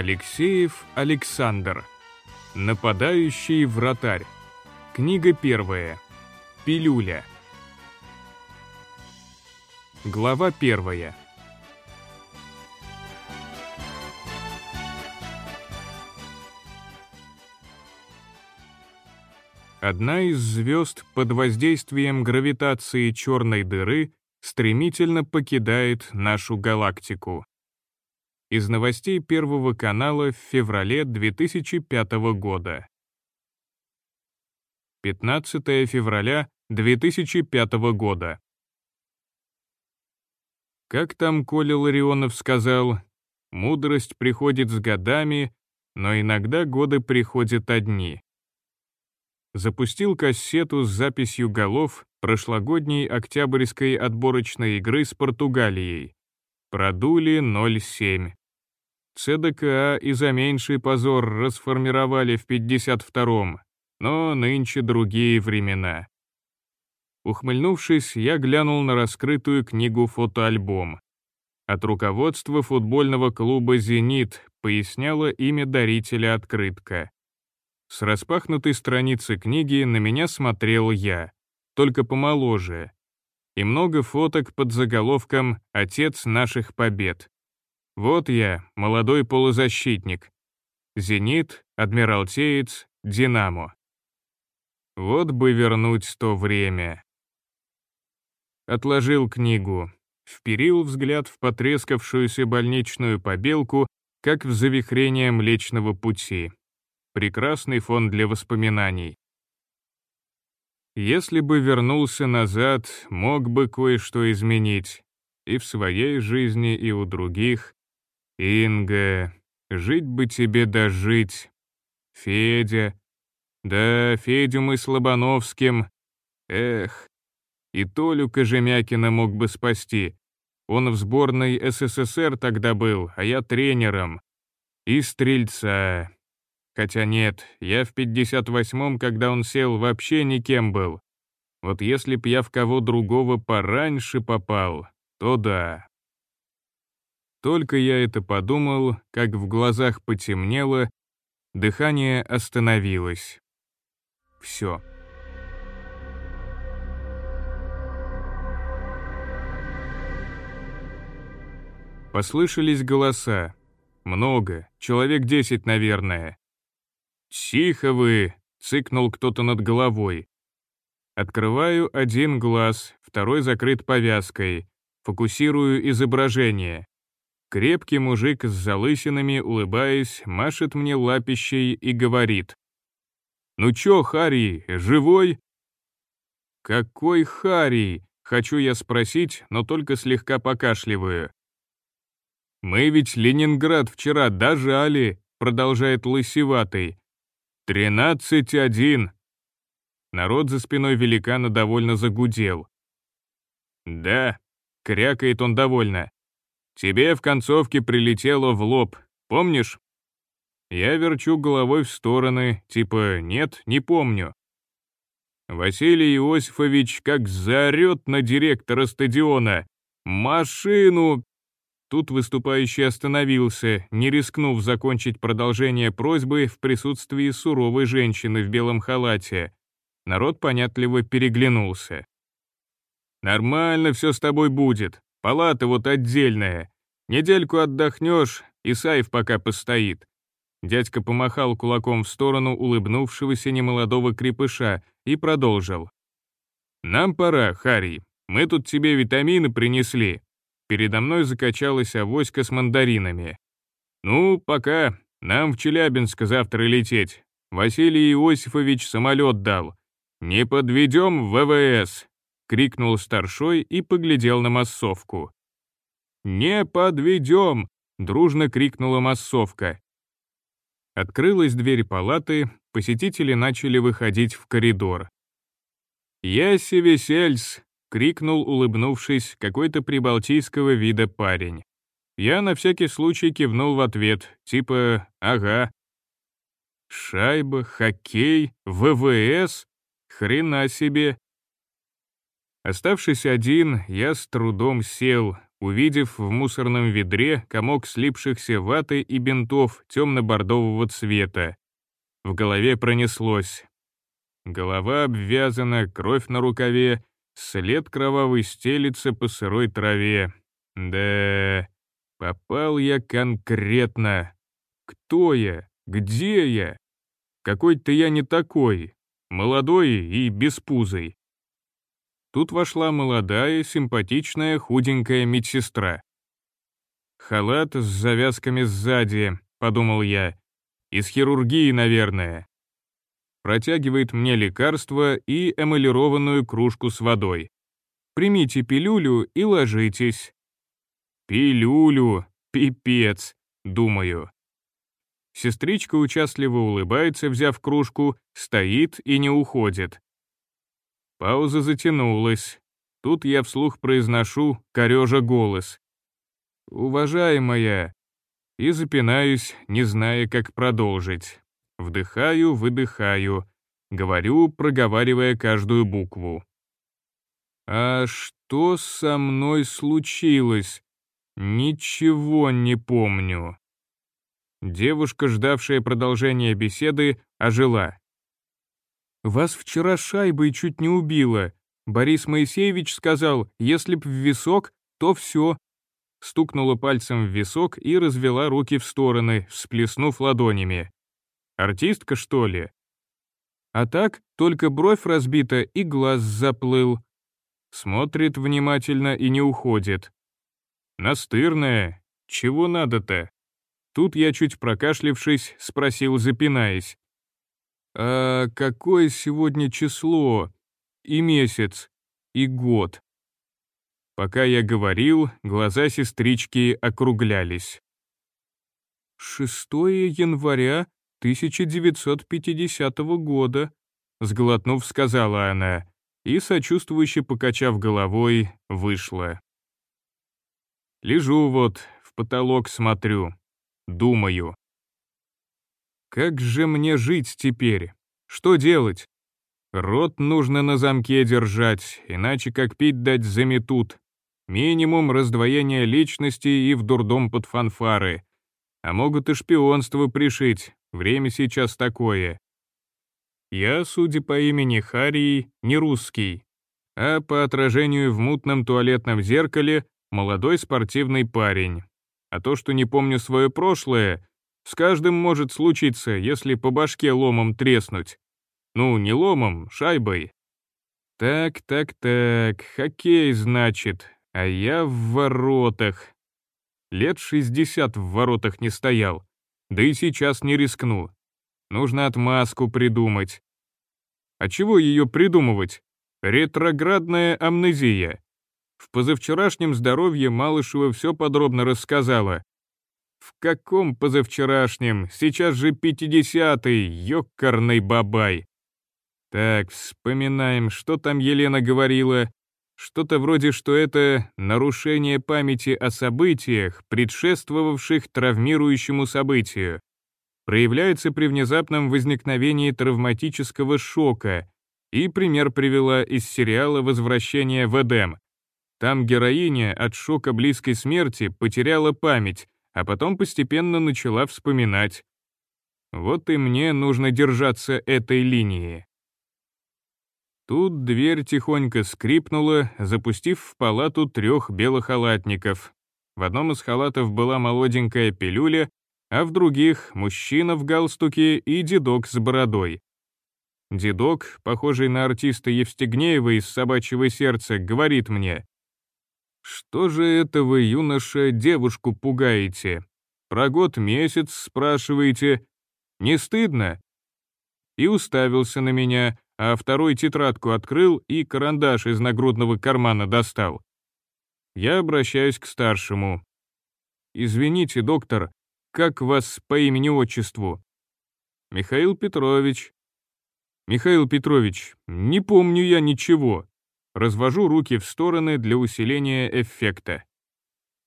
Алексеев Александр. Нападающий вратарь. Книга первая. Пилюля. Глава первая. Одна из звезд под воздействием гравитации черной дыры стремительно покидает нашу галактику. Из новостей Первого канала в феврале 2005 года. 15 февраля 2005 года. Как там Коля Ларионов сказал, мудрость приходит с годами, но иногда годы приходят одни. Запустил кассету с записью голов прошлогодней октябрьской отборочной игры с Португалией. Продули 0-7. ЦДКА и за меньший позор расформировали в 52-м, но нынче другие времена. Ухмыльнувшись, я глянул на раскрытую книгу фотоальбом. От руководства футбольного клуба «Зенит» поясняло имя дарителя открытка. С распахнутой страницы книги на меня смотрел я, только помоложе, и много фоток под заголовком «Отец наших побед». Вот я, молодой полузащитник. «Зенит», «Адмиралтеец», «Динамо». Вот бы вернуть то время. Отложил книгу, вперил взгляд в потрескавшуюся больничную побелку, как в завихрение Млечного Пути. Прекрасный фон для воспоминаний. Если бы вернулся назад, мог бы кое-что изменить. И в своей жизни, и у других. Инга, жить бы тебе дожить. Федя. Да, Федю мы с Лобановским. Эх, и Толю Кожемякина мог бы спасти. Он в сборной СССР тогда был, а я тренером. И Стрельца. Хотя нет, я в 58-м, когда он сел, вообще никем был. Вот если б я в кого другого пораньше попал, то да. Только я это подумал, как в глазах потемнело, дыхание остановилось. Все. Послышались голоса. Много, человек десять, наверное. «Тихо вы!» — цыкнул кто-то над головой. Открываю один глаз, второй закрыт повязкой. Фокусирую изображение. Крепкий мужик с залысинами, улыбаясь, машет мне лапищей и говорит. «Ну чё, Харри, живой?» «Какой Харри?» — хочу я спросить, но только слегка покашливаю. «Мы ведь Ленинград вчера дожали», — продолжает лысеватый. «Тринадцать один». Народ за спиной великана довольно загудел. «Да», — крякает он довольно. Тебе в концовке прилетело в лоб, помнишь? Я верчу головой в стороны, типа «нет, не помню». Василий Иосифович как заорет на директора стадиона. «Машину!» Тут выступающий остановился, не рискнув закончить продолжение просьбы в присутствии суровой женщины в белом халате. Народ понятливо переглянулся. «Нормально все с тобой будет. Палата вот отдельная. Недельку отдохнешь, и Саев пока постоит». Дядька помахал кулаком в сторону улыбнувшегося немолодого крепыша и продолжил. «Нам пора, Харри. Мы тут тебе витамины принесли». Передо мной закачалась авоська с мандаринами. «Ну, пока. Нам в Челябинск завтра лететь. Василий Иосифович самолет дал. Не подведем ВВС крикнул старшой и поглядел на массовку. «Не подведем!» — дружно крикнула массовка. Открылась дверь палаты, посетители начали выходить в коридор. «Яси весельс!» — крикнул, улыбнувшись, какой-то прибалтийского вида парень. Я на всякий случай кивнул в ответ, типа «ага». Шайба, хоккей, ВВС? Хрена себе. Оставшись один, я с трудом сел, увидев в мусорном ведре комок слипшихся ваты и бинтов темно-бордового цвета. В голове пронеслось. Голова обвязана, кровь на рукаве, след кровавый стелится по сырой траве. Да, попал я конкретно. Кто я? Где я? Какой-то я не такой, молодой и беспузый. Тут вошла молодая, симпатичная, худенькая медсестра. «Халат с завязками сзади», — подумал я. «Из хирургии, наверное». Протягивает мне лекарство и эмалированную кружку с водой. «Примите пилюлю и ложитесь». «Пилюлю, пипец», — думаю. Сестричка участливо улыбается, взяв кружку, стоит и не уходит. Пауза затянулась. Тут я вслух произношу, корежа голос. «Уважаемая!» И запинаюсь, не зная, как продолжить. Вдыхаю, выдыхаю. Говорю, проговаривая каждую букву. «А что со мной случилось? Ничего не помню». Девушка, ждавшая продолжения беседы, ожила. Вас вчера шайбой чуть не убило. Борис Моисеевич сказал, если б в висок, то все. Стукнула пальцем в висок и развела руки в стороны, всплеснув ладонями. Артистка, что ли? А так, только бровь разбита и глаз заплыл. Смотрит внимательно и не уходит. Настырная. Чего надо-то? Тут я, чуть прокашлившись, спросил, запинаясь. «А какое сегодня число? И месяц? И год?» Пока я говорил, глаза сестрички округлялись. 6 января 1950 года», — сглотнув, сказала она, и, сочувствующе покачав головой, вышла. Лежу вот, в потолок смотрю, думаю. Как же мне жить теперь? Что делать? Рот нужно на замке держать, иначе как пить дать заметут. Минимум раздвоения личности и в дурдом под фанфары. А могут и шпионство пришить, время сейчас такое. Я, судя по имени Харий, не русский, а по отражению в мутном туалетном зеркале молодой спортивный парень. А то, что не помню свое прошлое, с каждым может случиться, если по башке ломом треснуть. Ну, не ломом, шайбой. Так, так, так, хоккей, значит, а я в воротах. Лет 60 в воротах не стоял, да и сейчас не рискну. Нужно отмазку придумать. А чего ее придумывать? Ретроградная амнезия. В позавчерашнем здоровье Малышева все подробно рассказала. В каком позавчерашнем? Сейчас же пятидесятый, ёкарный бабай. Так, вспоминаем, что там Елена говорила. Что-то вроде, что это нарушение памяти о событиях, предшествовавших травмирующему событию. Проявляется при внезапном возникновении травматического шока. И пример привела из сериала «Возвращение в Эдем». Там героиня от шока близкой смерти потеряла память, а потом постепенно начала вспоминать. Вот и мне нужно держаться этой линии. Тут дверь тихонько скрипнула, запустив в палату трех белохалатников. В одном из халатов была молоденькая пилюля, а в других — мужчина в галстуке и дедок с бородой. Дедок, похожий на артиста Евстигнеева из «Собачьего сердца», говорит мне, «Что же это вы, юноша, девушку пугаете? Про год месяц спрашиваете? Не стыдно?» И уставился на меня, а второй тетрадку открыл и карандаш из нагрудного кармана достал. Я обращаюсь к старшему. «Извините, доктор, как вас по имени-отчеству?» «Михаил Петрович». «Михаил Петрович, не помню я ничего. Развожу руки в стороны для усиления эффекта.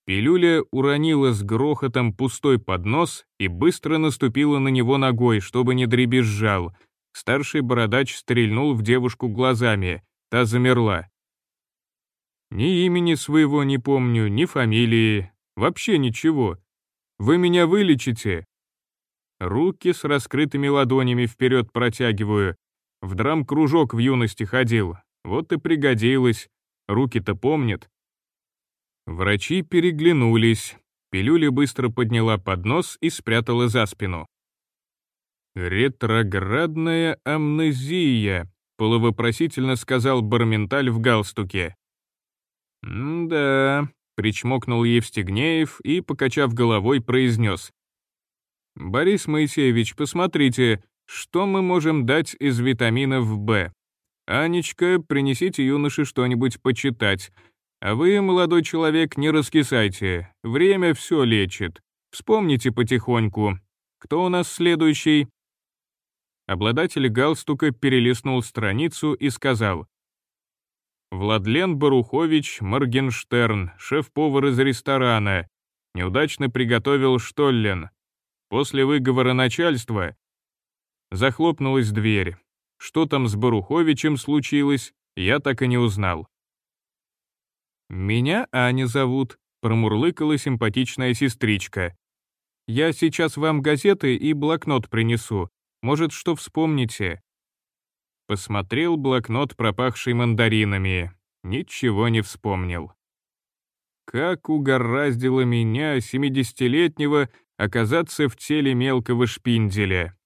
Пилюля уронила с грохотом пустой поднос и быстро наступила на него ногой, чтобы не дребезжал. Старший бородач стрельнул в девушку глазами, та замерла. Ни имени своего не помню, ни фамилии, вообще ничего. Вы меня вылечите?» Руки с раскрытыми ладонями вперед протягиваю. В драм-кружок в юности ходил. Вот и пригодилось. Руки-то помнят. Врачи переглянулись. Пилюля быстро подняла поднос и спрятала за спину. «Ретроградная амнезия», — полувопросительно сказал Барменталь в галстуке. «Да», — причмокнул Евстигнеев и, покачав головой, произнес. «Борис Моисеевич, посмотрите, что мы можем дать из витаминов В. Анечка, принесите юноше что-нибудь почитать. А вы, молодой человек, не раскисайте. Время все лечит. Вспомните потихоньку. Кто у нас следующий?» Обладатель галстука перелистнул страницу и сказал. Владлен Барухович Моргенштерн, шеф-повар из ресторана. Неудачно приготовил штоллен. После выговора начальства захлопнулась дверь. Что там с Баруховичем случилось, я так и не узнал. «Меня Аня зовут», — промурлыкала симпатичная сестричка. «Я сейчас вам газеты и блокнот принесу. Может, что вспомните?» Посмотрел блокнот, пропахший мандаринами. Ничего не вспомнил. Как угораздило меня, семидесятилетнего, оказаться в теле мелкого шпинделя.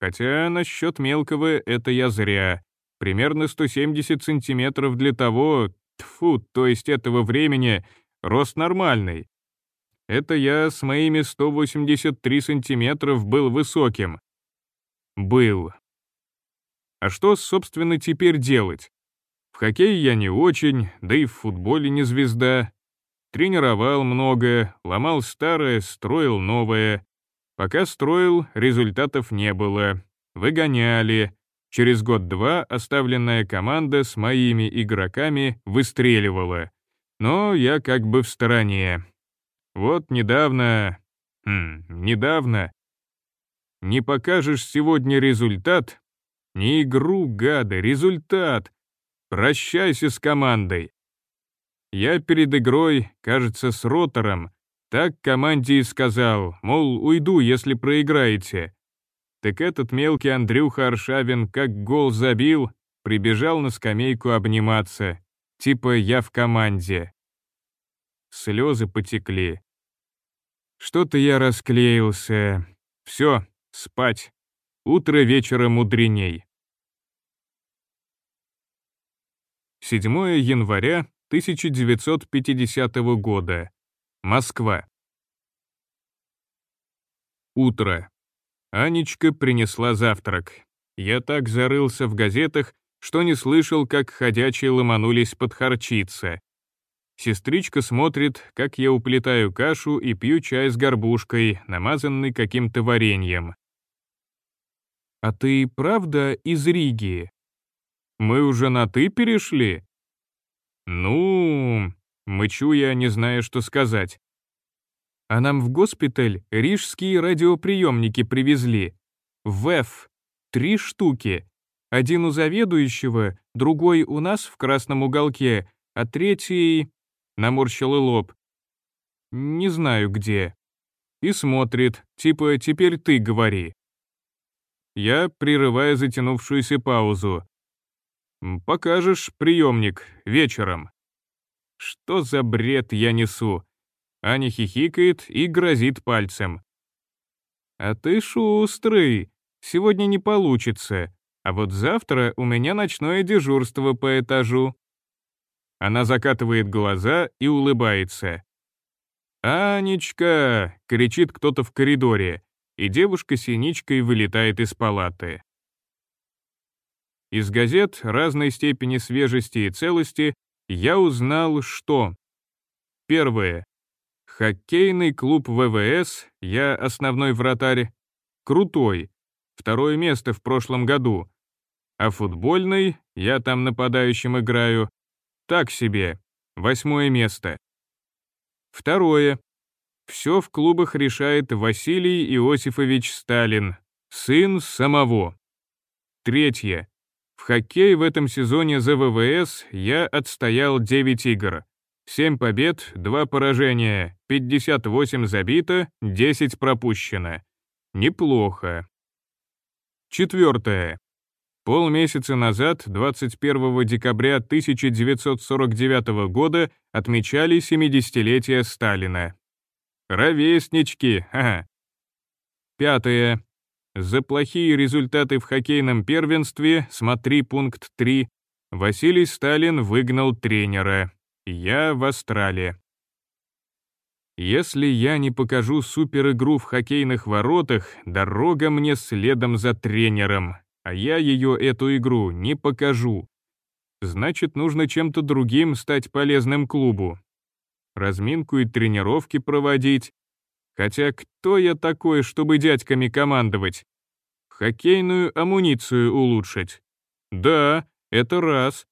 Хотя насчет мелкого это я зря. Примерно 170 сантиметров для того, тфу, то есть этого времени, рост нормальный. Это я с моими 183 сантиметров был высоким. Был. А что, собственно, теперь делать? В хоккее я не очень, да и в футболе не звезда. Тренировал много, ломал старое, строил новое. Пока строил, результатов не было. Выгоняли. Через год-два оставленная команда с моими игроками выстреливала. Но я как бы в стороне. Вот недавно... Хм, недавно... Не покажешь сегодня результат, не игру, гада, результат. Прощайся с командой. Я перед игрой, кажется, с ротором, так команде и сказал, мол, уйду, если проиграете. Так этот мелкий Андрюха Аршавин как гол забил, прибежал на скамейку обниматься. Типа я в команде. Слезы потекли. Что-то я расклеился. Все, спать. Утро вечера мудреней. 7 января 1950 года. Москва. Утро. Анечка принесла завтрак. Я так зарылся в газетах, что не слышал, как ходячие ломанулись подхарчиться. Сестричка смотрит, как я уплетаю кашу и пью чай с горбушкой, намазанный каким-то вареньем. «А ты правда из Риги?» Мы уже на «ты» перешли?» «Ну...» — мычу я, не зная, что сказать. «А нам в госпиталь рижские радиоприемники привезли. ВЭФ. Три штуки. Один у заведующего, другой у нас в красном уголке, а третий...» — наморщил и лоб. «Не знаю где». И смотрит, типа «теперь ты говори». Я, прерывая затянувшуюся паузу, «Покажешь приемник вечером». Что за бред я несу? Аня хихикает и грозит пальцем. «А ты шустрый. Сегодня не получится. А вот завтра у меня ночное дежурство по этажу». Она закатывает глаза и улыбается. «Анечка!» — кричит кто-то в коридоре, и девушка синичкой вылетает из палаты. Из газет разной степени свежести и целости я узнал, что... Первое. Хоккейный клуб ВВС, я основной вратарь, крутой, второе место в прошлом году. А футбольный, я там нападающим играю, так себе, восьмое место. Второе. Все в клубах решает Василий Иосифович Сталин, сын самого. Третье. В хоккей в этом сезоне за ВВС я отстоял 9 игр. 7 побед, 2 поражения, 58 забито, 10 пропущено. Неплохо. Четвертое. Полмесяца назад, 21 декабря 1949 года, отмечали 70-летие Сталина. Ровеснички, ага. Пятое. За плохие результаты в хоккейном первенстве, смотри пункт 3, Василий Сталин выгнал тренера. Я в Астрале. Если я не покажу суперигру в хоккейных воротах, дорога мне следом за тренером, а я ее, эту игру, не покажу. Значит, нужно чем-то другим стать полезным клубу. Разминку и тренировки проводить. Хотя кто я такой, чтобы дядьками командовать? Хоккейную амуницию улучшить. Да, это раз.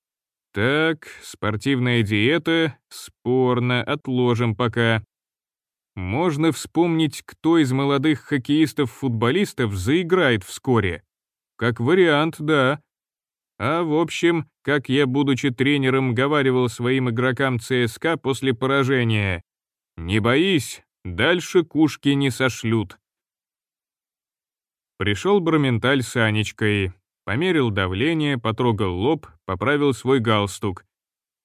Так, спортивная диета, спорно, отложим пока. Можно вспомнить, кто из молодых хоккеистов-футболистов заиграет вскоре. Как вариант, да. А в общем, как я, будучи тренером, говаривал своим игрокам ЦСКА после поражения, «Не боись, дальше кушки не сошлют». Пришел Барменталь с Анечкой, померил давление, потрогал лоб, поправил свой галстук.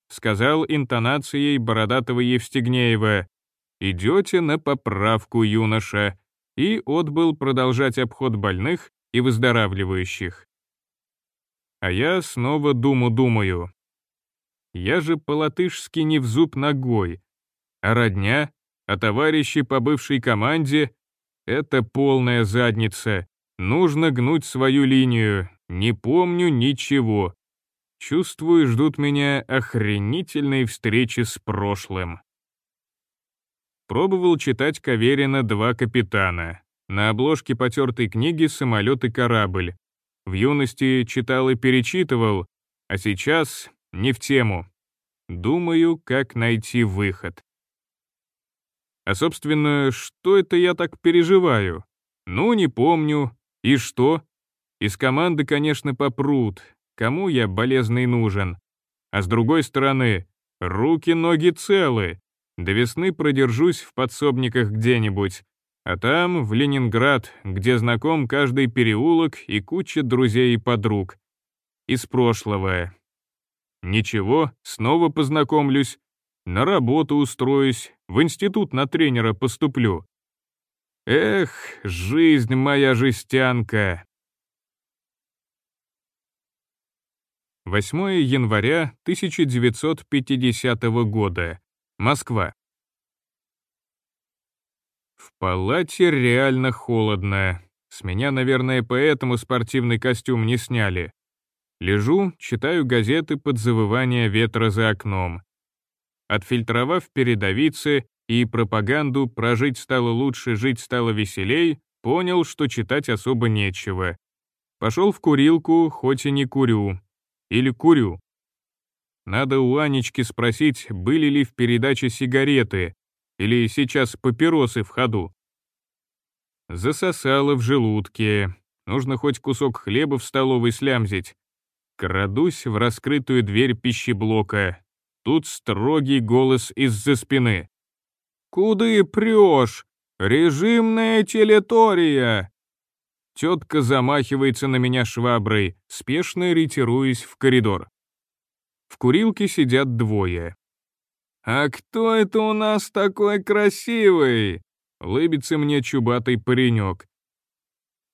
Сказал интонацией бородатого Евстигнеева «Идете на поправку, юноша», и отбыл продолжать обход больных и выздоравливающих. А я снова думу-думаю. Я же по-латышски не в зуб ногой, а родня, а товарищи по бывшей команде — это полная задница. Нужно гнуть свою линию, не помню ничего. Чувствую, ждут меня охренительные встречи с прошлым. Пробовал читать Каверина «Два капитана». На обложке потертой книги «Самолет и корабль». В юности читал и перечитывал, а сейчас не в тему. Думаю, как найти выход. А, собственно, что это я так переживаю? Ну, не помню. И что? Из команды, конечно, попрут. Кому я болезный нужен? А с другой стороны, руки-ноги целы. До весны продержусь в подсобниках где-нибудь, а там, в Ленинград, где знаком каждый переулок и куча друзей и подруг. Из прошлого. Ничего, снова познакомлюсь, на работу устроюсь, в институт на тренера поступлю. Эх, жизнь моя жестянка. 8 января 1950 года. Москва. В палате реально холодно. С меня, наверное, поэтому спортивный костюм не сняли. Лежу, читаю газеты под завывание ветра за окном. Отфильтровав передовицы и пропаганду «прожить стало лучше, жить стало веселей», понял, что читать особо нечего. Пошел в курилку, хоть и не курю. Или курю. Надо у Анечки спросить, были ли в передаче сигареты, или сейчас папиросы в ходу. Засосало в желудке. Нужно хоть кусок хлеба в столовой слямзить. Крадусь в раскрытую дверь пищеблока. Тут строгий голос из-за спины. «Куды прешь? Режимная телетория!» Тетка замахивается на меня шваброй, спешно ретируясь в коридор. В курилке сидят двое. «А кто это у нас такой красивый?» Лыбится мне чубатый паренек.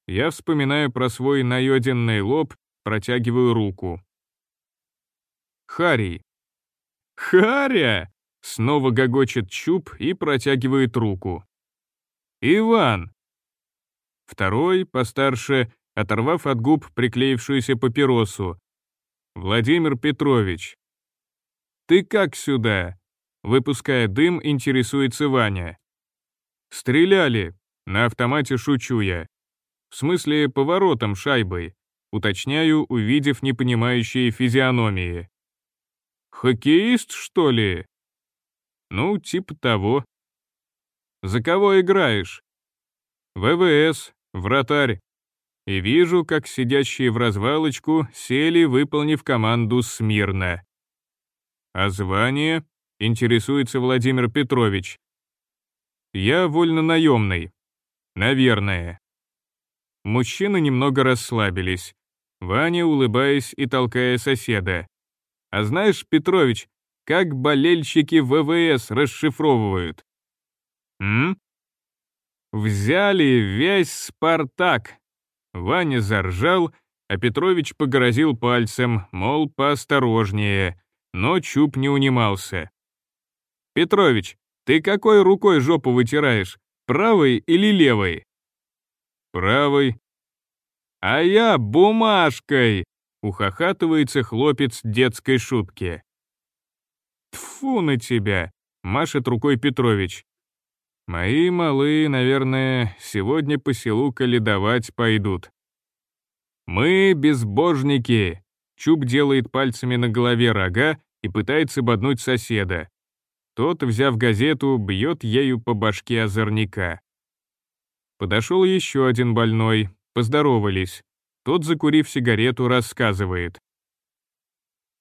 Я вспоминаю про свой наеденный лоб, протягиваю руку. Харри. «Харя!» — снова гогочет чуб и протягивает руку. «Иван!» Второй, постарше, оторвав от губ приклеившуюся папиросу, Владимир Петрович. Ты как сюда? Выпуская дым, интересуется Ваня. Стреляли. На автомате шучу я. В смысле, поворотом шайбой. Уточняю, увидев непонимающие физиономии. Хоккеист, что ли? Ну, типа того. За кого играешь? ВВС, вратарь. и вижу, как сидящие в развалочку сели, выполнив команду смирно. «А звание?» — интересуется Владимир Петрович. «Я вольно-наемный. Наверное». Мужчины немного расслабились. Ваня, улыбаясь и толкая соседа. «А знаешь, Петрович, как болельщики ВВС расшифровывают?» «М?» «Взяли весь Спартак!» Ваня заржал, а Петрович погрозил пальцем, мол, поосторожнее, но Чуб не унимался. «Петрович, ты какой рукой жопу вытираешь, правой или левой?» «Правой». «А я бумажкой!» — ухахатывается хлопец детской шутки. «Тьфу на тебя!» — машет рукой Петрович. «Мои малые, наверное, сегодня по селу каледовать пойдут». «Мы безбожники!» Чуб делает пальцами на голове рога и пытается боднуть соседа. Тот, взяв газету, бьет ею по башке озорника. Подошел еще один больной, поздоровались. Тот, закурив сигарету, рассказывает.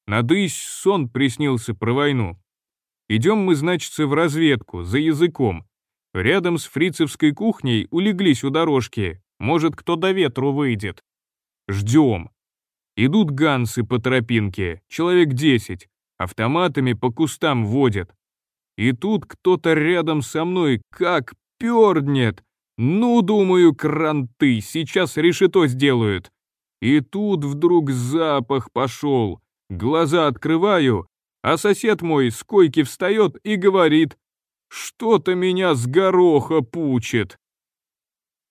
Надысь сон приснился про войну. Идем мы, значится, в разведку, за языком. Рядом с фрицевской кухней улеглись у дорожки. Может, кто до ветру выйдет. Ждем. Идут гансы по тропинке, человек десять, автоматами по кустам водят. И тут кто-то рядом со мной как перднет. Ну, думаю, кранты, сейчас решето сделают. И тут вдруг запах пошел. Глаза открываю, а сосед мой с койки встает и говорит, «Что-то меня с гороха пучит».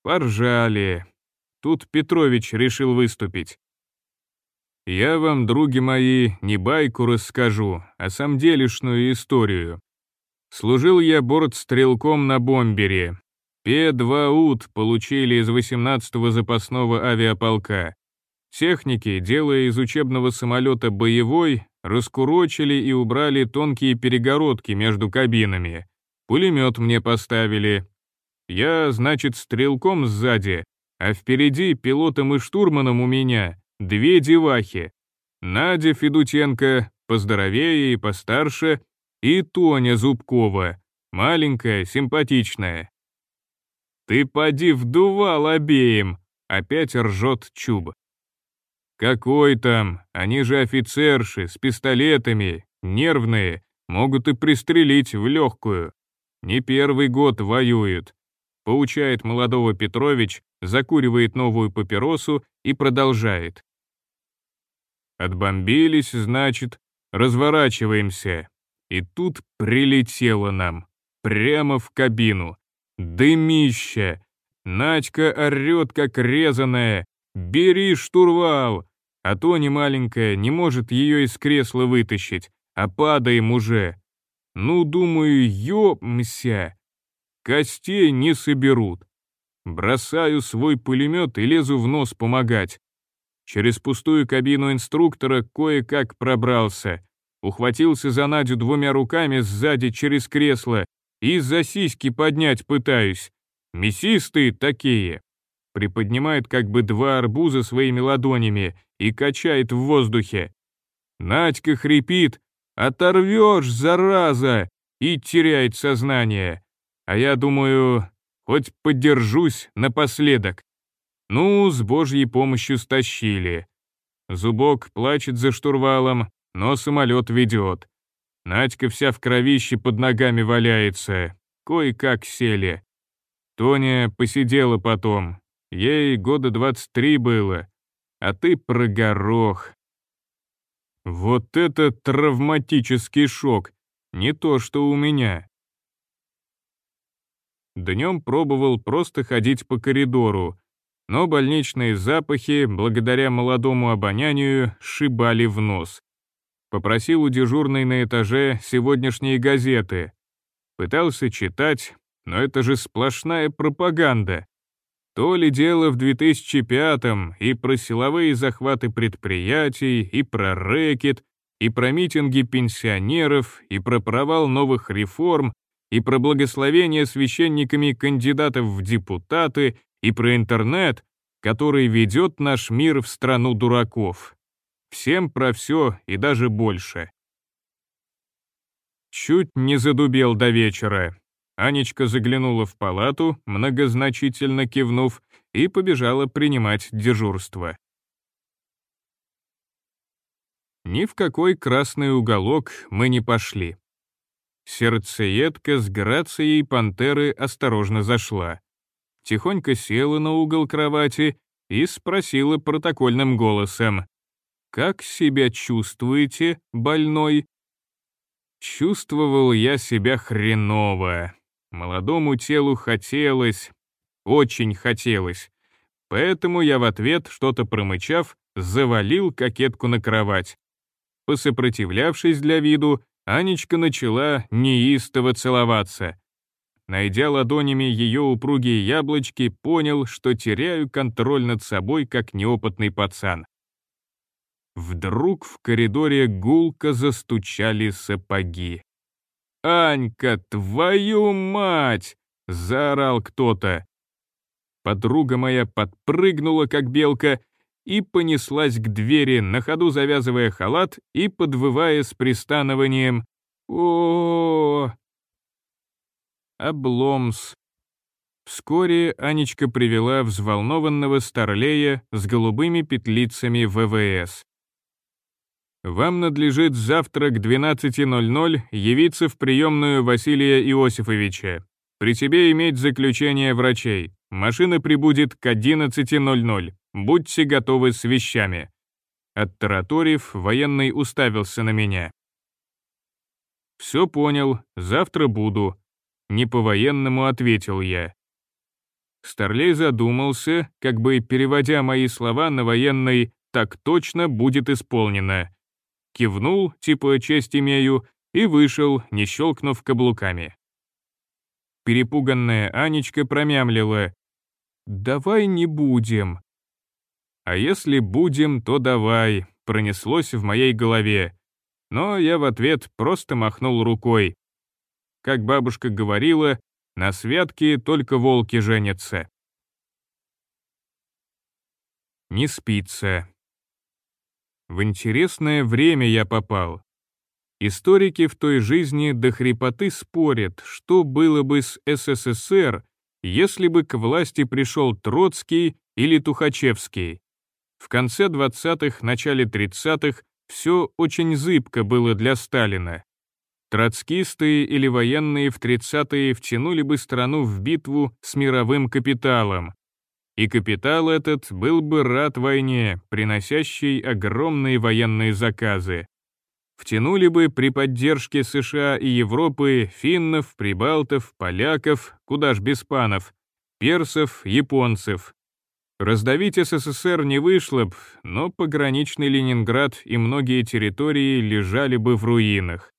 Поржали. Тут Петрович решил выступить. Я вам, други мои, не байку расскажу, а самделишную историю. Служил я бортстрелком на бомбере. П-2 УТ получили из 18-го запасного авиаполка. Техники, делая из учебного самолета боевой, раскурочили и убрали тонкие перегородки между кабинами. Пулемет мне поставили. Я, значит, стрелком сзади, а впереди пилотом и штурманом у меня две девахи. Надя Федутенко, поздоровее и постарше, и Тоня Зубкова, маленькая, симпатичная. «Ты поди вдувал обеим!» — опять ржет Чуб. «Какой там? Они же офицерши, с пистолетами, нервные, могут и пристрелить в легкую. Не первый год воюют поучает молодого Петрович, закуривает новую папиросу и продолжает. Отбомбились, значит, разворачиваемся. И тут прилетело нам. Прямо в кабину. Дымище. Надька орет, как резаная. «Бери штурвал!» А то не маленькая не может ее из кресла вытащить, а падаем уже. Ну, думаю, ёпмся. Костей не соберут. Бросаю свой пулемет и лезу в нос помогать. Через пустую кабину инструктора кое-как пробрался. Ухватился за Надю двумя руками сзади через кресло и за сиськи поднять пытаюсь. Мясистые такие. Приподнимает как бы два арбуза своими ладонями и качает в воздухе. Надька хрипит «Оторвешь, зараза!» и теряет сознание. А я думаю, хоть подержусь напоследок. Ну, с божьей помощью стащили. Зубок плачет за штурвалом, но самолет ведет. Надька вся в кровище под ногами валяется. Кое-как сели. Тоня посидела потом. Ей года 23 было. А ты про горох. Вот это травматический шок. Не то, что у меня. Днем пробовал просто ходить по коридору, но больничные запахи, благодаря молодому обонянию, шибали в нос. Попросил у дежурной на этаже сегодняшние газеты. Пытался читать, но это же сплошная пропаганда. То ли дело в 2005-м и про силовые захваты предприятий, и про рэкет, и про митинги пенсионеров, и про провал новых реформ, и про благословение священниками кандидатов в депутаты, и про интернет, который ведет наш мир в страну дураков. Всем про все и даже больше. Чуть не задубел до вечера. Анечка заглянула в палату, многозначительно кивнув, и побежала принимать дежурство. Ни в какой красный уголок мы не пошли. Сердцеедка с грацией пантеры осторожно зашла. Тихонько села на угол кровати и спросила протокольным голосом. «Как себя чувствуете, больной?» Чувствовал я себя хреново. Молодому телу хотелось, очень хотелось. Поэтому я в ответ, что-то промычав, завалил кокетку на кровать. Посопротивлявшись для виду, Анечка начала неистово целоваться. Найдя ладонями ее упругие яблочки, понял, что теряю контроль над собой, как неопытный пацан. Вдруг в коридоре гулко застучали сапоги. «Анька, твою мать!» — заорал кто-то. Подруга моя подпрыгнула, как белка, и понеслась к двери, на ходу завязывая халат и подвывая с пристанованием о, Обломс. Вскоре Анечка привела взволнованного старлея с голубыми петлицами ВВС. «Вам надлежит завтра к 12.00 явиться в приемную Василия Иосифовича. При тебе иметь заключение врачей. Машина прибудет к 11.00. Будьте готовы с вещами». Оттараторив, военный уставился на меня. «Все понял, завтра буду», — не по-военному ответил я. Старлей задумался, как бы переводя мои слова на военный «так точно будет исполнено». Кивнул, типа «честь имею», и вышел, не щелкнув каблуками. Перепуганная Анечка промямлила. «Давай не будем». «А если будем, то давай», пронеслось в моей голове. Но я в ответ просто махнул рукой. Как бабушка говорила, на святке только волки женятся. Не спится. В интересное время я попал. Историки в той жизни до хрипоты спорят, что было бы с СССР, если бы к власти пришел Троцкий или Тухачевский. В конце 20-х, начале 30-х все очень зыбко было для Сталина. Троцкисты или военные в 30-е втянули бы страну в битву с мировым капиталом. И капитал этот был бы рад войне, приносящей огромные военные заказы. Втянули бы при поддержке США и Европы финнов, прибалтов, поляков, куда ж без панов, персов, японцев, Раздавить СССР не вышло б, но пограничный Ленинград и многие территории лежали бы в руинах.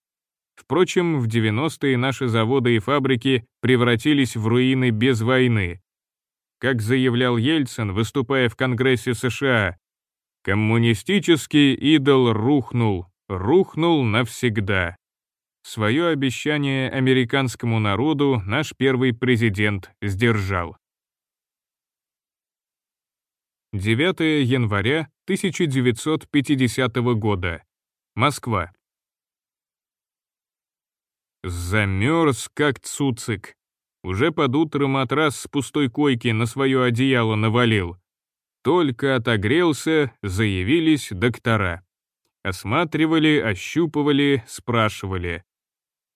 Впрочем, в 90-е наши заводы и фабрики превратились в руины без войны. Как заявлял Ельцин, выступая в Конгрессе США, «Коммунистический идол рухнул, рухнул навсегда». Свое обещание американскому народу наш первый президент сдержал. 9 января 1950 года. Москва. Замерз, как цуцик. Уже под утро матрас с пустой койки на свое одеяло навалил. Только отогрелся, заявились доктора. Осматривали, ощупывали, спрашивали.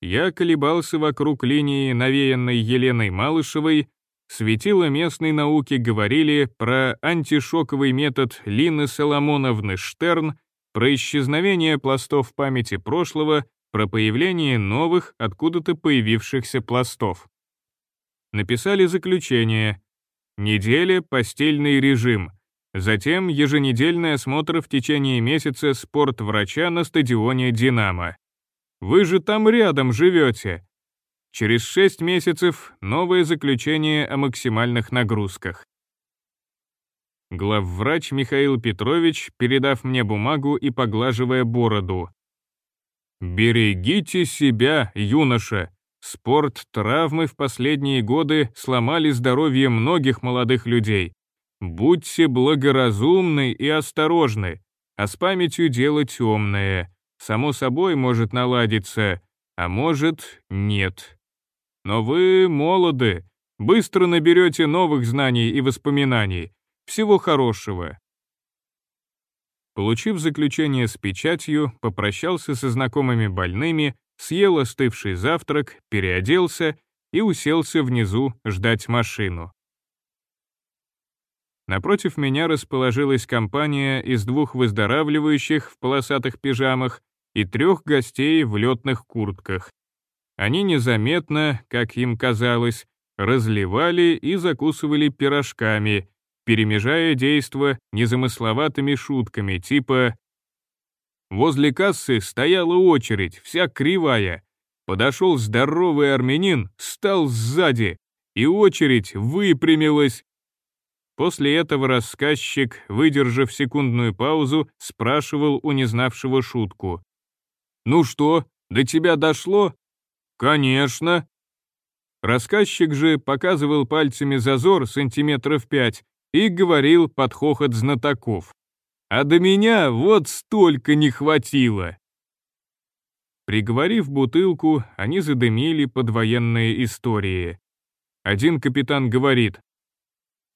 Я колебался вокруг линии, навеянной Еленой Малышевой, Светила местной науки говорили про антишоковый метод Лины Соломоновны Штерн, про исчезновение пластов памяти прошлого, про появление новых, откуда-то появившихся пластов. Написали заключение. Неделя — постельный режим. Затем еженедельный осмотр в течение месяца спортврача на стадионе «Динамо». Вы же там рядом живете. Через 6 месяцев новое заключение о максимальных нагрузках. Главврач Михаил Петрович, передав мне бумагу и поглаживая бороду. «Берегите себя, юноша. Спорт, травмы в последние годы сломали здоровье многих молодых людей. Будьте благоразумны и осторожны, а с памятью дело темное. Само собой может наладиться, а может нет. Но вы молоды, быстро наберете новых знаний и воспоминаний. Всего хорошего. Получив заключение с печатью, попрощался со знакомыми больными, съел остывший завтрак, переоделся и уселся внизу ждать машину. Напротив меня расположилась компания из двух выздоравливающих в полосатых пижамах и трех гостей в летных куртках. Они незаметно, как им казалось, разливали и закусывали пирожками, перемежая действо незамысловатыми шутками типа «Возле кассы стояла очередь, вся кривая. Подошел здоровый армянин, стал сзади, и очередь выпрямилась, После этого рассказчик, выдержав секундную паузу, спрашивал у незнавшего шутку. «Ну что, до тебя дошло?» «Конечно». Рассказчик же показывал пальцами зазор сантиметров пять и говорил под хохот знатоков. «А до меня вот столько не хватило!» Приговорив бутылку, они задымили под военные истории. Один капитан говорит,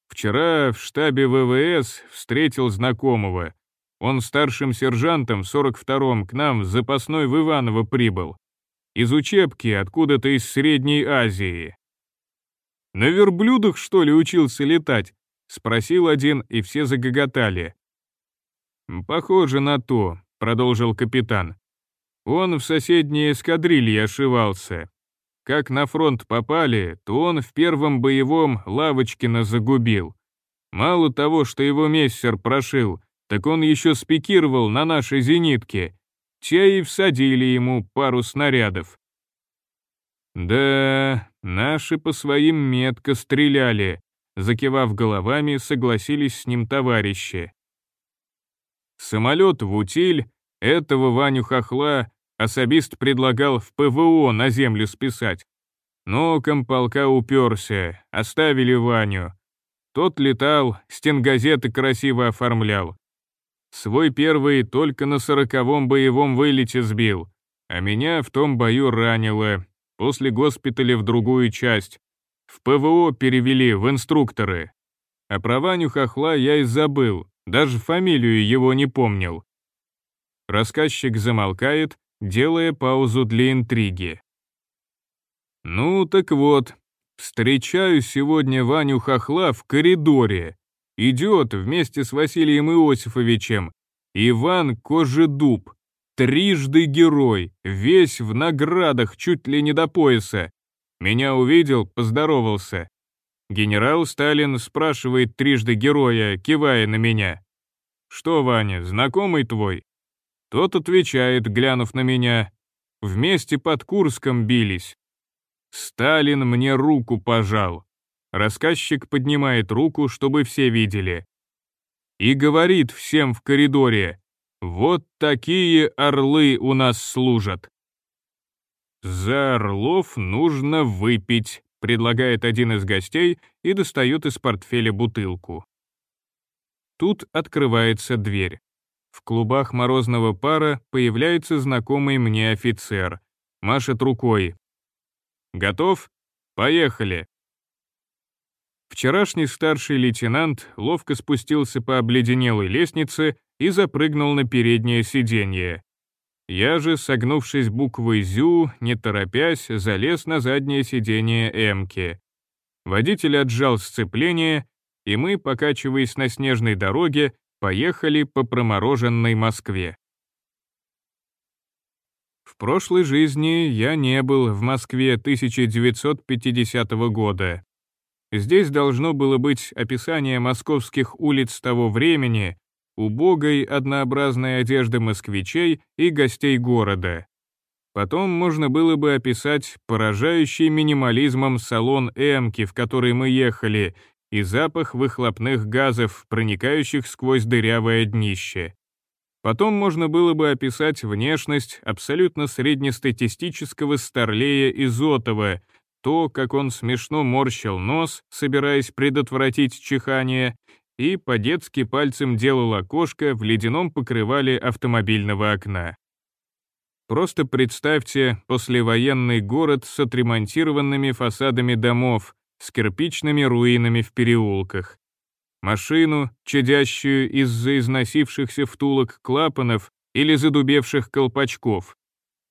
Вчера в штабе ВВС встретил знакомого. Он старшим сержантом в 42-м к нам в запасной в Иваново прибыл. Из учебки откуда-то из Средней Азии. «На верблюдах, что ли, учился летать?» — спросил один, и все загоготали. «Похоже на то», — продолжил капитан. «Он в соседней эскадрилье ошивался. Как на фронт попали, то он в первом боевом Лавочкина загубил. Мало того, что его мессер прошил, так он еще спикировал на нашей зенитке. Те и всадили ему пару снарядов. Да, наши по своим метко стреляли, закивав головами, согласились с ним товарищи. Самолет в утиль, этого Ваню Хохла Особист предлагал в ПВО на землю списать. Но комполка уперся, оставили Ваню. Тот летал, стенгазеты красиво оформлял. Свой первый только на сороковом боевом вылете сбил, а меня в том бою ранило, после госпиталя в другую часть. В ПВО перевели, в инструкторы. А про Ваню Хохла я и забыл, даже фамилию его не помнил. Рассказчик замолкает, делая паузу для интриги. «Ну, так вот, встречаю сегодня Ваню Хохла в коридоре. Идет вместе с Василием Иосифовичем. Иван Кожедуб, трижды герой, весь в наградах чуть ли не до пояса. Меня увидел, поздоровался. Генерал Сталин спрашивает трижды героя, кивая на меня. «Что, Ваня, знакомый твой?» Тот отвечает, глянув на меня. Вместе под Курском бились. Сталин мне руку пожал. Рассказчик поднимает руку, чтобы все видели. И говорит всем в коридоре, вот такие орлы у нас служат. За орлов нужно выпить, предлагает один из гостей и достает из портфеля бутылку. Тут открывается дверь. В клубах морозного пара появляется знакомый мне офицер. Машет рукой. «Готов? Поехали!» Вчерашний старший лейтенант ловко спустился по обледенелой лестнице и запрыгнул на переднее сиденье. Я же, согнувшись буквой «зю», не торопясь, залез на заднее сиденье «Эмки». Водитель отжал сцепление, и мы, покачиваясь на снежной дороге, поехали по промороженной Москве. В прошлой жизни я не был в Москве 1950 года. Здесь должно было быть описание московских улиц того времени, убогой однообразной одежды москвичей и гостей города. Потом можно было бы описать поражающий минимализмом салон «Эмки», в который мы ехали, и запах выхлопных газов, проникающих сквозь дырявое днище. Потом можно было бы описать внешность абсолютно среднестатистического старлея Изотова, то, как он смешно морщил нос, собираясь предотвратить чихание, и по-детски пальцем делал окошко в ледяном покрывале автомобильного окна. Просто представьте послевоенный город с отремонтированными фасадами домов, с кирпичными руинами в переулках. Машину, чадящую из-за износившихся втулок клапанов или задубевших колпачков.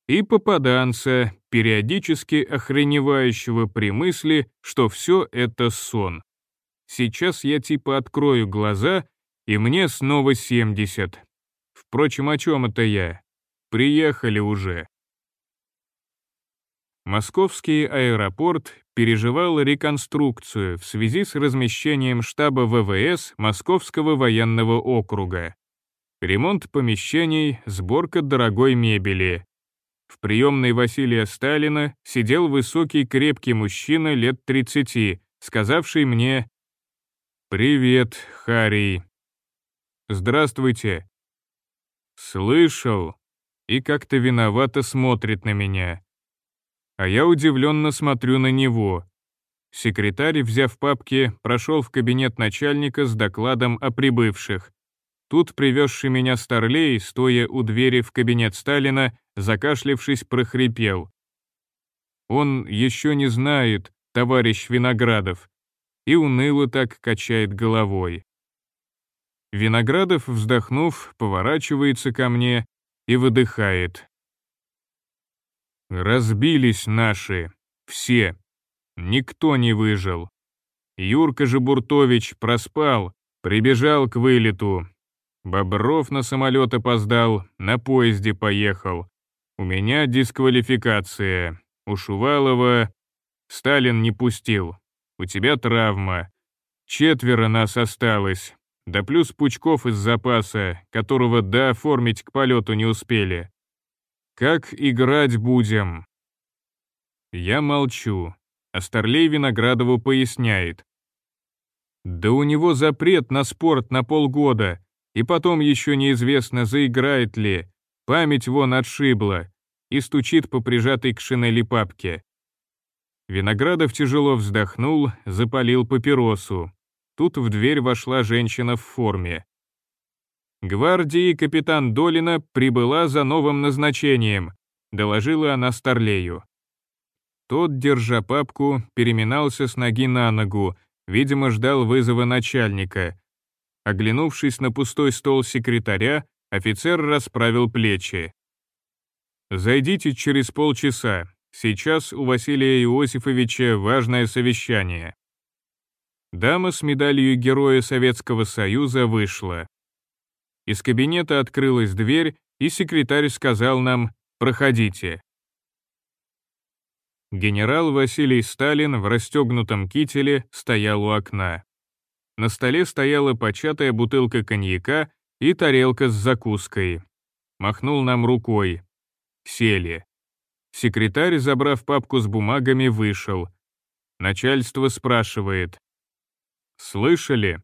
И попаданца, периодически охреневающего при мысли, что все это сон. Сейчас я типа открою глаза, и мне снова 70. Впрочем, о чем это я? Приехали уже. Московский аэропорт переживал реконструкцию в связи с размещением штаба ВВС Московского военного округа. Ремонт помещений, сборка дорогой мебели. В приемной Василия Сталина сидел высокий крепкий мужчина лет 30, сказавший мне «Привет, Харри». «Здравствуйте». «Слышал», и как-то виновато смотрит на меня. А я удивленно смотрю на него. Секретарь, взяв папки, прошел в кабинет начальника с докладом о прибывших. Тут привезший меня Старлей, стоя у двери в кабинет Сталина, закашлившись, прохрипел. Он еще не знает, товарищ Виноградов, и уныло так качает головой. Виноградов, вздохнув, поворачивается ко мне и выдыхает. Разбились наши, все. Никто не выжил. Юрка же Буртович проспал, прибежал к вылету. Бобров на самолет опоздал, на поезде поехал. У меня дисквалификация. У Шувалова Сталин не пустил. У тебя травма. Четверо нас осталось. Да плюс Пучков из запаса, которого дооформить к полету не успели. Как играть будем? Я молчу. А Старлей Виноградову поясняет. Да у него запрет на спорт на полгода, и потом еще неизвестно, заиграет ли. Память вон отшибла. И стучит по прижатой к шинели папке. Виноградов тяжело вздохнул, запалил папиросу. Тут в дверь вошла женщина в форме. «Гвардии капитан Долина прибыла за новым назначением», доложила она Старлею. Тот, держа папку, переминался с ноги на ногу, видимо, ждал вызова начальника. Оглянувшись на пустой стол секретаря, офицер расправил плечи. «Зайдите через полчаса. Сейчас у Василия Иосифовича важное совещание». Дама с медалью Героя Советского Союза вышла. Из кабинета открылась дверь, и секретарь сказал нам «Проходите». Генерал Василий Сталин в расстегнутом кителе стоял у окна. На столе стояла початая бутылка коньяка и тарелка с закуской. Махнул нам рукой. Сели. Секретарь, забрав папку с бумагами, вышел. Начальство спрашивает. «Слышали?»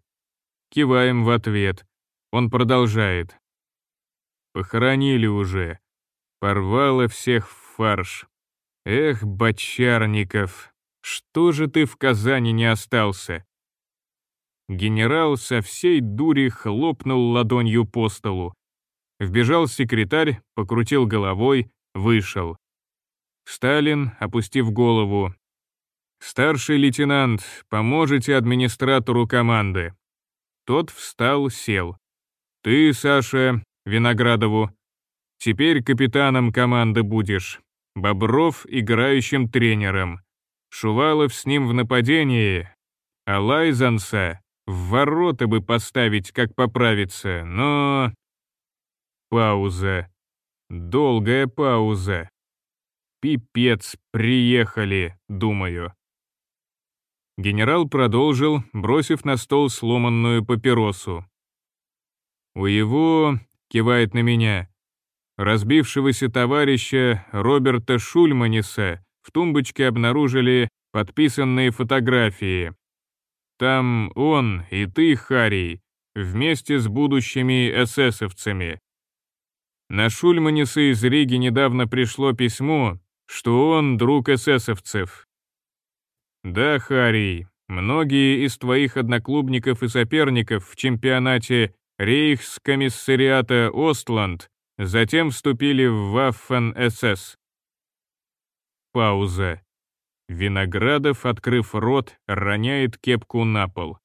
Киваем в ответ. Он продолжает. «Похоронили уже. Порвало всех в фарш. Эх, Бочарников, что же ты в Казани не остался?» Генерал со всей дури хлопнул ладонью по столу. Вбежал секретарь, покрутил головой, вышел. Сталин, опустив голову, «Старший лейтенант, поможете администратору команды». Тот встал, сел. «Ты, Саша, Виноградову, теперь капитаном команды будешь. Бобров играющим тренером. Шувалов с ним в нападении, а Лайзанса в ворота бы поставить, как поправиться, но...» Пауза. Долгая пауза. Пипец, приехали, думаю. Генерал продолжил, бросив на стол сломанную папиросу. «У его...» — кивает на меня. Разбившегося товарища Роберта Шульманиса в тумбочке обнаружили подписанные фотографии. Там он и ты, Харий, вместе с будущими эсэсовцами. На Шульманиса из Риги недавно пришло письмо, что он друг эсэсовцев, «Да, Харий, Многие из твоих одноклубников и соперников в чемпионате Рейхскомиссариата Остланд затем вступили в Waffen-СС. Пауза. Виноградов, открыв рот, роняет кепку на пол.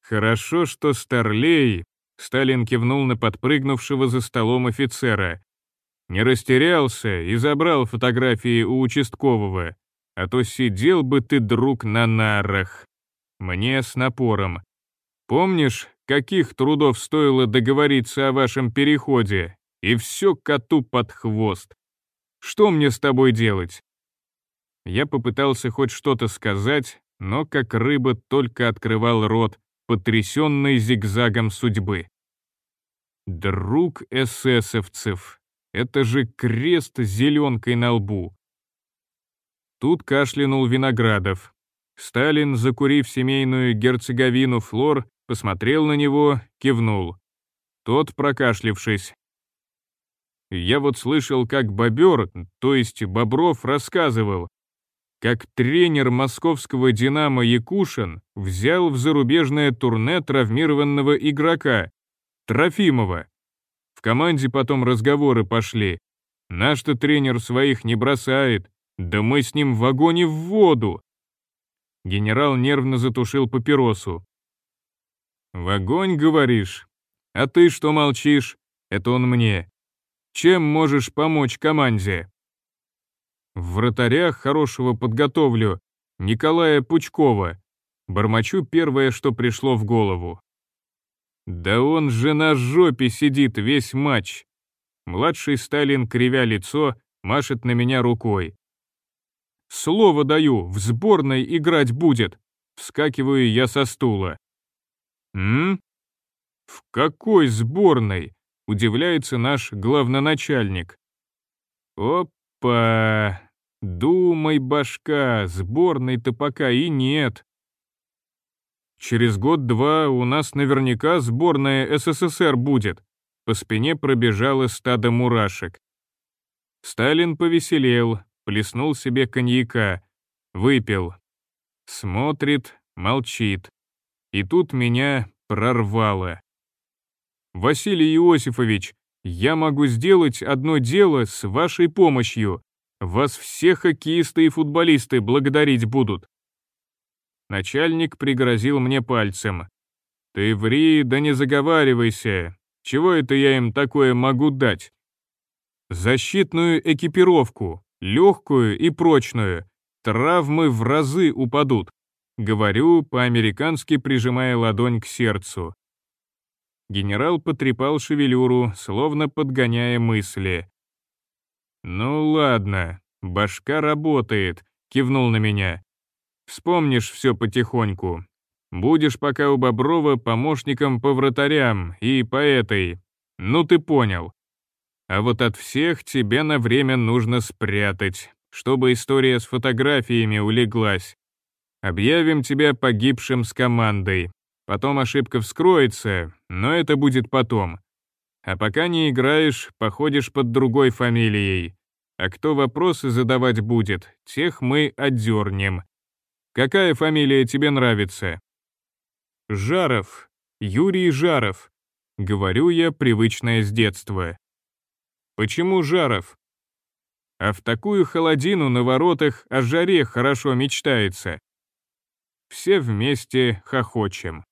«Хорошо, что Старлей», — Сталин кивнул на подпрыгнувшего за столом офицера, «не растерялся и забрал фотографии у участкового, а то сидел бы ты, друг, на нарах. Мне с напором. Помнишь, каких трудов стоило договориться о вашем переходе, и все коту под хвост? Что мне с тобой делать?» Я попытался хоть что-то сказать, но как рыба только открывал рот, потрясенный зигзагом судьбы. Друг эсэсовцев, это же крест с зеленкой на лбу. Тут кашлянул Виноградов. Сталин, закурив семейную герцеговину флор, посмотрел на него, кивнул. Тот, прокашлившись, я вот слышал, как Бобер, то есть Бобров, рассказывал, как тренер московского «Динамо» Якушин взял в зарубежное турне травмированного игрока, Трофимова. В команде потом разговоры пошли. Наш-то тренер своих не бросает, да мы с ним в вагоне в воду. Генерал нервно затушил папиросу. «В огонь, говоришь? А ты что молчишь? Это он мне. Чем можешь помочь команде?» «В вратарях хорошего подготовлю. Николая Пучкова. Бормочу первое, что пришло в голову. Да он же на жопе сидит весь матч. Младший Сталин, кривя лицо, машет на меня рукой. Слово даю, в сборной играть будет. Вскакиваю я со стула. М? В какой сборной? Удивляется наш главноначальник. Опа! Думай, башка, сборной-то пока и нет. Через год-два у нас наверняка сборная СССР будет. По спине пробежало стадо мурашек. Сталин повеселел, плеснул себе коньяка, выпил. Смотрит, молчит. И тут меня прорвало. «Василий Иосифович, я могу сделать одно дело с вашей помощью. Вас все хоккеисты и футболисты благодарить будут». Начальник пригрозил мне пальцем. «Ты ври, да не заговаривайся. Чего это я им такое могу дать?» «Защитную экипировку, легкую и прочную. Травмы в разы упадут», — говорю, по-американски прижимая ладонь к сердцу. Генерал потрепал шевелюру, словно подгоняя мысли. «Ну ладно, башка работает», — кивнул на меня. «Вспомнишь все потихоньку. Будешь пока у Боброва помощником по вратарям и по этой. Ну ты понял. А вот от всех тебе на время нужно спрятать, чтобы история с фотографиями улеглась. Объявим тебя погибшим с командой. Потом ошибка вскроется, но это будет потом. А пока не играешь, походишь под другой фамилией. А кто вопросы задавать будет, тех мы отдернем. Какая фамилия тебе нравится? Жаров. Юрий Жаров. Говорю я, привычное с детства. Почему Жаров? А в такую холодину на воротах о жаре хорошо мечтается. Все вместе хохочем.